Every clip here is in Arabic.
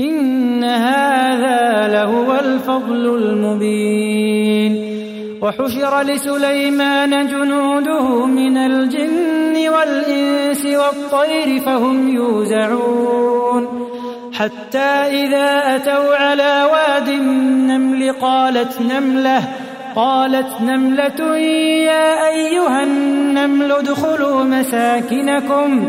إن هذا لهو الفضل المبين. وحشر لسليمان جنوده من الجن والإنس والطير فهم يوزعون. حتى إذا أتوا على واد النمل قالت نملة قالت نملة يا أيها النمل ادخلوا مساكنكم.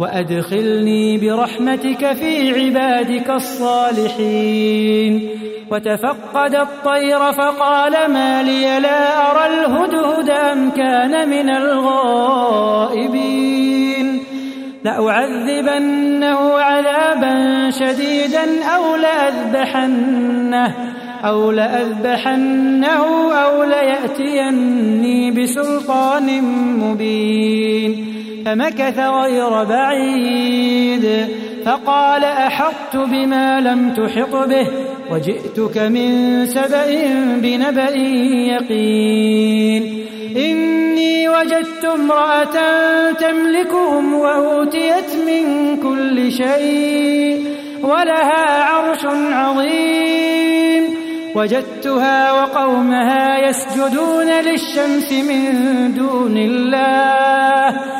وأدخلني برحمتك في عبادك الصالحين. وتفقد الطير فقال ما لي لا أرى الهدهد أم كان من الغائبين. لأعذبنه عذابا شديدا أو لأذبحنه أو لأذبحنه أو ليأتيني بسلطان مبين. فمكث غير بعيد. فقال أحطت بما لم تحط به وجئتك من سبأ بنبأ يقين. إني وجدت امرأة تملكهم وأوتيت من كل شيء ولها عرش عظيم. وجدتها وقومها يسجدون للشمس من دون الله.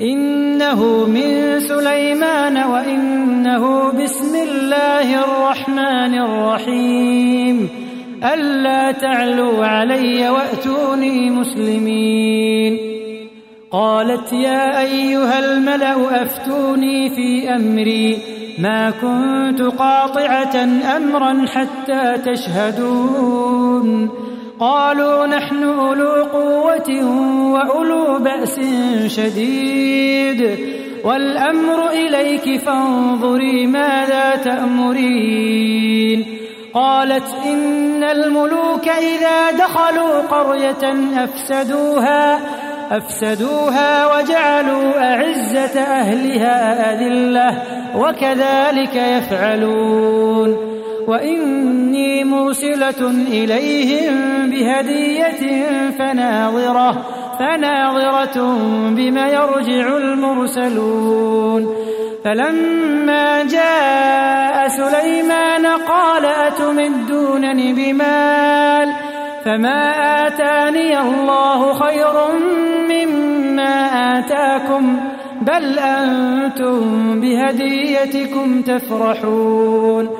إنه من سليمان وإنه بسم الله الرحمن الرحيم. ألا تعلوا علي وأتوني مسلمين. قالت يا أيها الملأ أفتوني في أمري. ما كنت قاطعة أمرا حتى تشهدون. قالوا نحن أولو قوة وأولو بأس شديد والأمر إليك فانظري ماذا تأمرين قالت إن الملوك إذا دخلوا قرية أفسدوها أفسدوها وجعلوا أعزة أهلها أذلة وكذلك يفعلون. وإني مرسلة إليهم بهدية فناظرة فناظرة بما يرجع المرسلون. فلما جاء سليمان قال أتمدونني بمال؟ فما آتاني الله خير مما آتاكم بل أنتم بهديتكم تفرحون.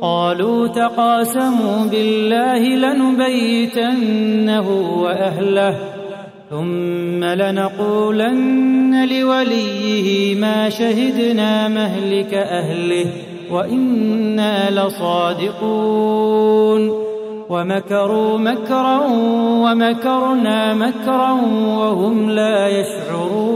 قالوا تقاسموا بالله لنبيتنه وأهله ثم لنقولن لوليه ما شهدنا مهلك أهله وإنا لصادقون ومكروا مكرا ومكرنا مكرا وهم لا يشعرون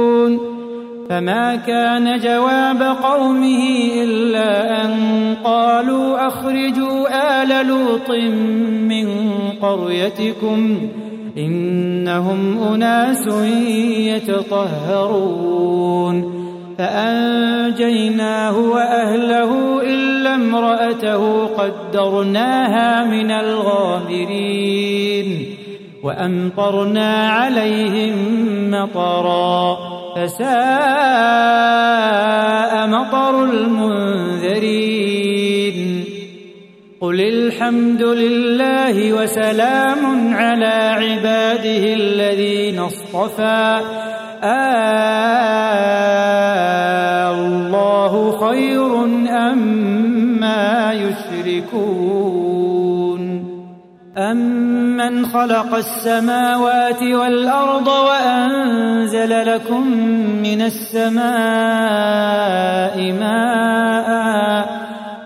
فما كان جواب قومه إلا أن قالوا أخرجوا آل لوط من قريتكم إنهم أناس يتطهرون فأنجيناه وأهله إلا امرأته قدرناها من الغابرين وأمطرنا عليهم مطرا فساء مطر المنذرين. قل الحمد لله وسلام على عباده الذين اصطفى. آه الله خير أما يشركون. أمن خلق السماوات والأرض وأنزل لكم من السماء ماء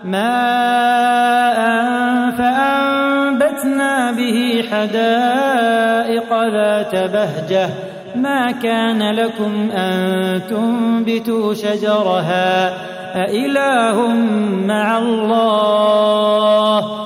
ماء فأنبتنا به حدائق ذات بهجة ما كان لكم أن تنبتوا شجرها أإله مع الله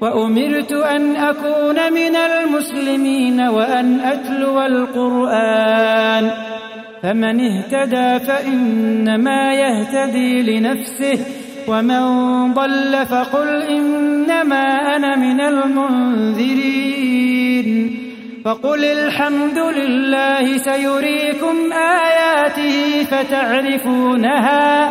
وأمرت أن أكون من المسلمين وأن أتلو القرآن. فمن اهتدى فإنما يهتدي لنفسه ومن ضل فقل إنما أنا من المنذرين. فقل الحمد لله سيريكم آياته فتعرفونها